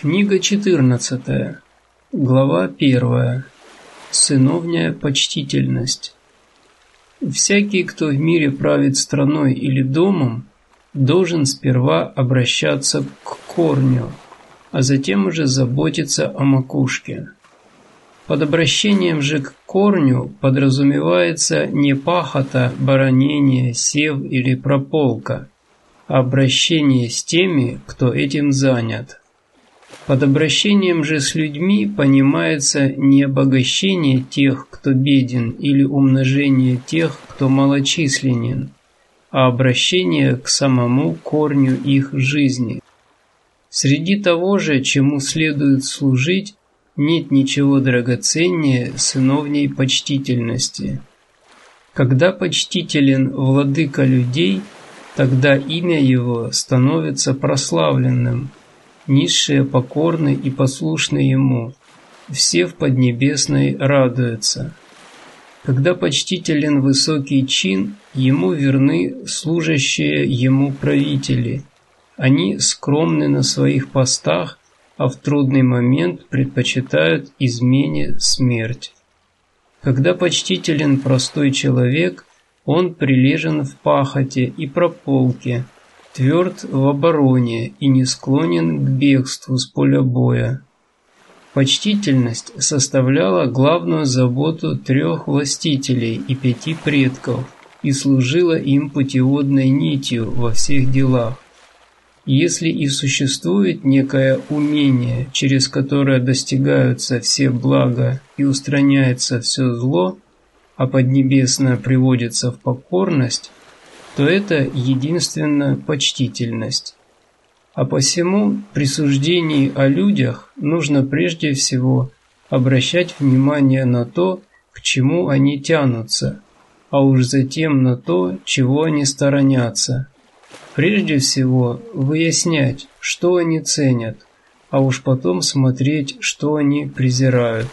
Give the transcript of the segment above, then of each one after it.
Книга 14. Глава 1. Сыновняя почтительность. Всякий, кто в мире правит страной или домом, должен сперва обращаться к корню, а затем уже заботиться о макушке. Под обращением же к корню подразумевается не пахота, баронение, сев или прополка, а обращение с теми, кто этим занят. Под обращением же с людьми понимается не обогащение тех, кто беден, или умножение тех, кто малочисленен, а обращение к самому корню их жизни. Среди того же, чему следует служить, нет ничего драгоценнее сыновней почтительности. Когда почтителен владыка людей, тогда имя его становится прославленным – низшие покорны и послушны Ему, все в Поднебесной радуются. Когда почтителен высокий чин, Ему верны служащие Ему правители. Они скромны на своих постах, а в трудный момент предпочитают измене смерть. Когда почтителен простой человек, он прилежен в пахоте и прополке – тверд в обороне и не склонен к бегству с поля боя. Почтительность составляла главную заботу трех властителей и пяти предков и служила им путеводной нитью во всех делах. Если и существует некое умение, через которое достигаются все блага и устраняется все зло, а Поднебесное приводится в покорность, то это единственная почтительность. А посему при суждении о людях нужно прежде всего обращать внимание на то, к чему они тянутся, а уж затем на то, чего они сторонятся. Прежде всего выяснять, что они ценят, а уж потом смотреть, что они презирают.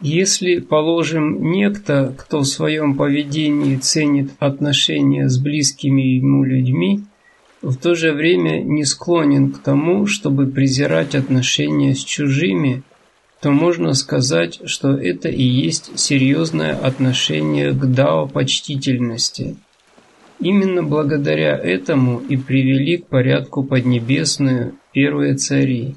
Если, положим, некто, кто в своем поведении ценит отношения с близкими ему людьми, в то же время не склонен к тому, чтобы презирать отношения с чужими, то можно сказать, что это и есть серьезное отношение к дао почтительности. Именно благодаря этому и привели к порядку поднебесную первые цари.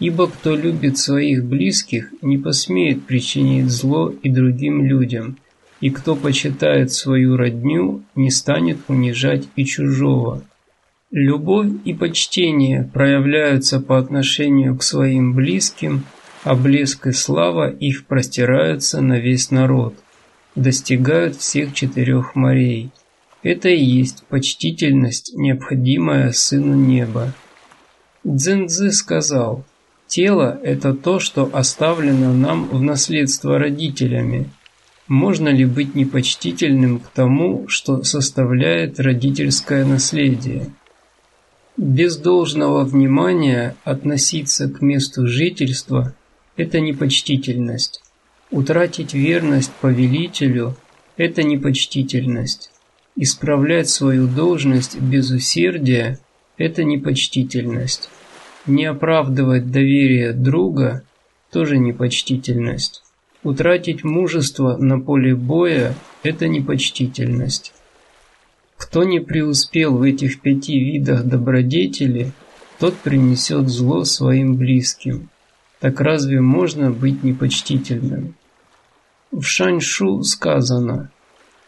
Ибо кто любит своих близких, не посмеет причинить зло и другим людям, и кто почитает свою родню, не станет унижать и чужого. Любовь и почтение проявляются по отношению к своим близким, а блеск и слава их простираются на весь народ, достигают всех четырех морей. Это и есть почтительность, необходимая Сыну Неба. Цзэньцзы сказал – Тело – это то, что оставлено нам в наследство родителями. Можно ли быть непочтительным к тому, что составляет родительское наследие? Без должного внимания относиться к месту жительства – это непочтительность. Утратить верность повелителю – это непочтительность. Исправлять свою должность без усердия – это непочтительность. Не оправдывать доверие друга – тоже непочтительность. Утратить мужество на поле боя – это непочтительность. Кто не преуспел в этих пяти видах добродетели, тот принесет зло своим близким. Так разве можно быть непочтительным? В Шаньшу сказано,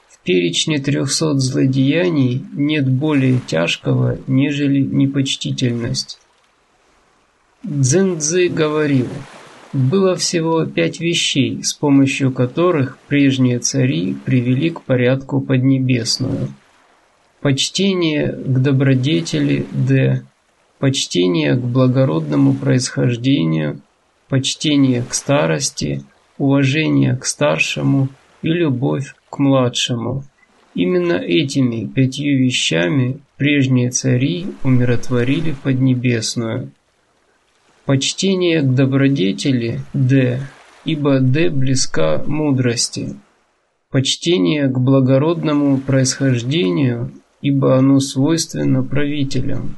в перечне трехсот злодеяний нет более тяжкого, нежели непочтительность. Цзиньцзы говорил, было всего пять вещей, с помощью которых прежние цари привели к порядку Поднебесную. Почтение к добродетели Д, почтение к благородному происхождению, почтение к старости, уважение к старшему и любовь к младшему. Именно этими пятью вещами прежние цари умиротворили Поднебесную. Почтение к добродетели – Д, ибо Д близка мудрости. Почтение к благородному происхождению, ибо оно свойственно правителям.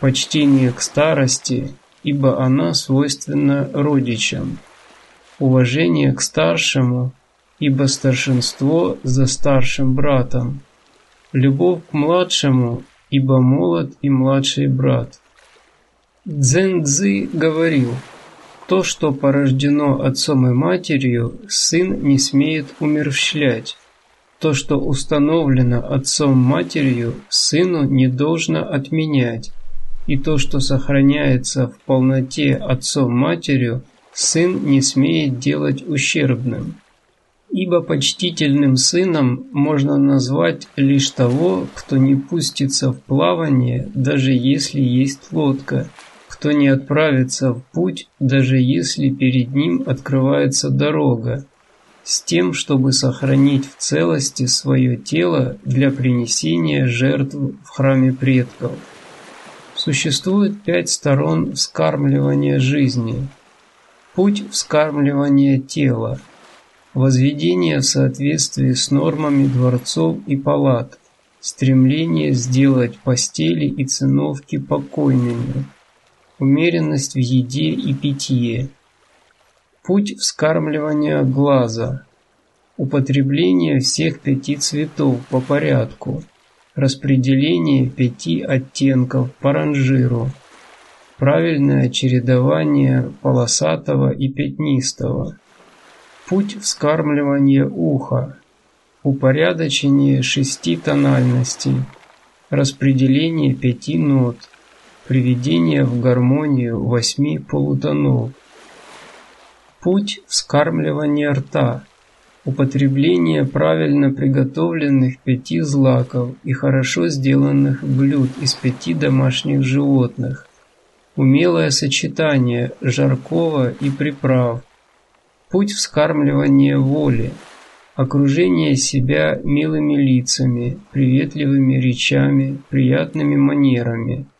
Почтение к старости, ибо она свойственна родичам. Уважение к старшему, ибо старшинство за старшим братом. Любовь к младшему, ибо молод и младший брат. Цзэн Цзы говорил, то, что порождено отцом и матерью, сын не смеет умерщвлять. То, что установлено отцом-матерью, сыну не должно отменять. И то, что сохраняется в полноте отцом-матерью, сын не смеет делать ущербным. Ибо почтительным сыном можно назвать лишь того, кто не пустится в плавание, даже если есть лодка – кто не отправится в путь, даже если перед ним открывается дорога, с тем, чтобы сохранить в целости свое тело для принесения жертв в храме предков. Существует пять сторон вскармливания жизни. Путь вскармливания тела, возведение в соответствии с нормами дворцов и палат, стремление сделать постели и циновки покойными – умеренность в еде и питье, путь вскармливания глаза, употребление всех пяти цветов по порядку, распределение пяти оттенков по ранжиру, правильное чередование полосатого и пятнистого, путь вскармливания уха, упорядочение шести тональностей, распределение пяти нот – приведение в гармонию восьми полутонов, путь вскармливания рта, употребление правильно приготовленных пяти злаков и хорошо сделанных блюд из пяти домашних животных, умелое сочетание жаркого и приправ, путь вскармливания воли, окружение себя милыми лицами, приветливыми речами, приятными манерами –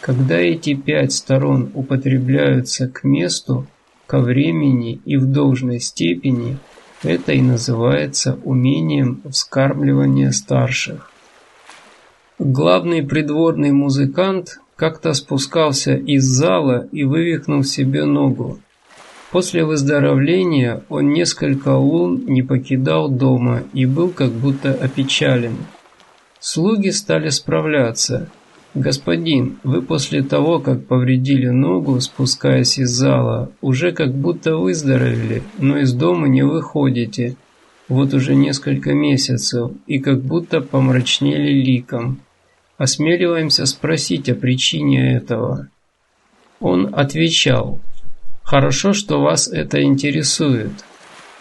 когда эти пять сторон употребляются к месту, ко времени и в должной степени, это и называется умением вскармливания старших. Главный придворный музыкант как-то спускался из зала и вывихнул себе ногу. После выздоровления он несколько лун не покидал дома и был как будто опечален. Слуги стали справляться – «Господин, вы после того, как повредили ногу, спускаясь из зала, уже как будто выздоровели, но из дома не выходите. Вот уже несколько месяцев, и как будто помрачнели ликом. Осмеливаемся спросить о причине этого». Он отвечал, «Хорошо, что вас это интересует.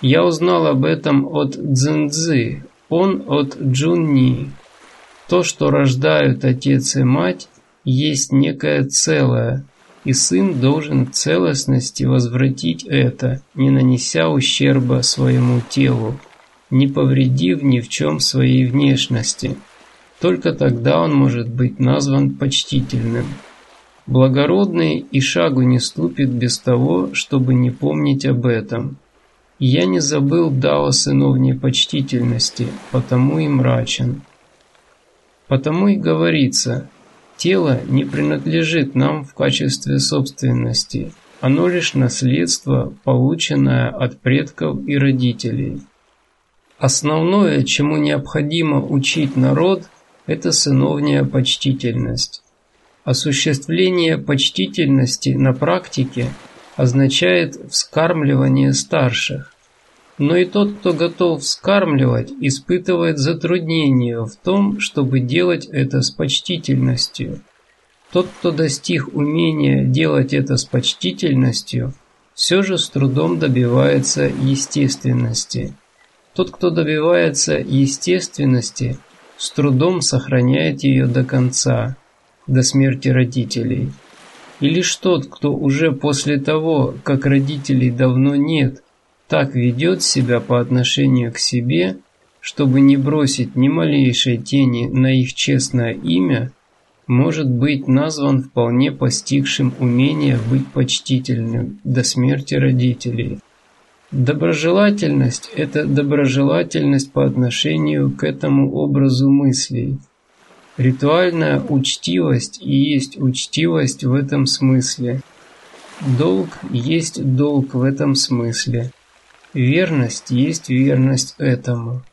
Я узнал об этом от Цзиньцзы, он от Джунни. То, что рождают отец и мать, есть некое целое, и сын должен в целостности возвратить это, не нанеся ущерба своему телу, не повредив ни в чем своей внешности. Только тогда он может быть назван почтительным. Благородный и шагу не ступит без того, чтобы не помнить об этом. Я не забыл Дао сыновней почтительности, потому и мрачен. Потому и говорится, тело не принадлежит нам в качестве собственности, оно лишь наследство, полученное от предков и родителей. Основное, чему необходимо учить народ, это сыновняя почтительность. Осуществление почтительности на практике означает вскармливание старших. Но и тот, кто готов вскармливать, испытывает затруднения в том, чтобы делать это с почтительностью. Тот, кто достиг умения делать это с почтительностью, все же с трудом добивается естественности. Тот, кто добивается естественности, с трудом сохраняет ее до конца, до смерти родителей. И лишь тот, кто уже после того, как родителей давно нет, так ведет себя по отношению к себе, чтобы не бросить ни малейшей тени на их честное имя, может быть назван вполне постигшим умение быть почтительным до смерти родителей. Доброжелательность – это доброжелательность по отношению к этому образу мыслей. Ритуальная учтивость и есть учтивость в этом смысле – Долг есть долг в этом смысле. Верность есть верность этому.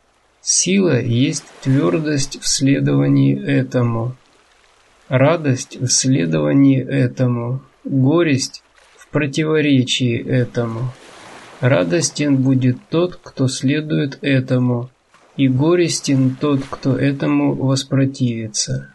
Сила есть твердость в следовании этому. Радость в следовании этому. Горесть в противоречии этому. Радостен будет тот, кто следует этому, и горестен тот, кто этому воспротивится.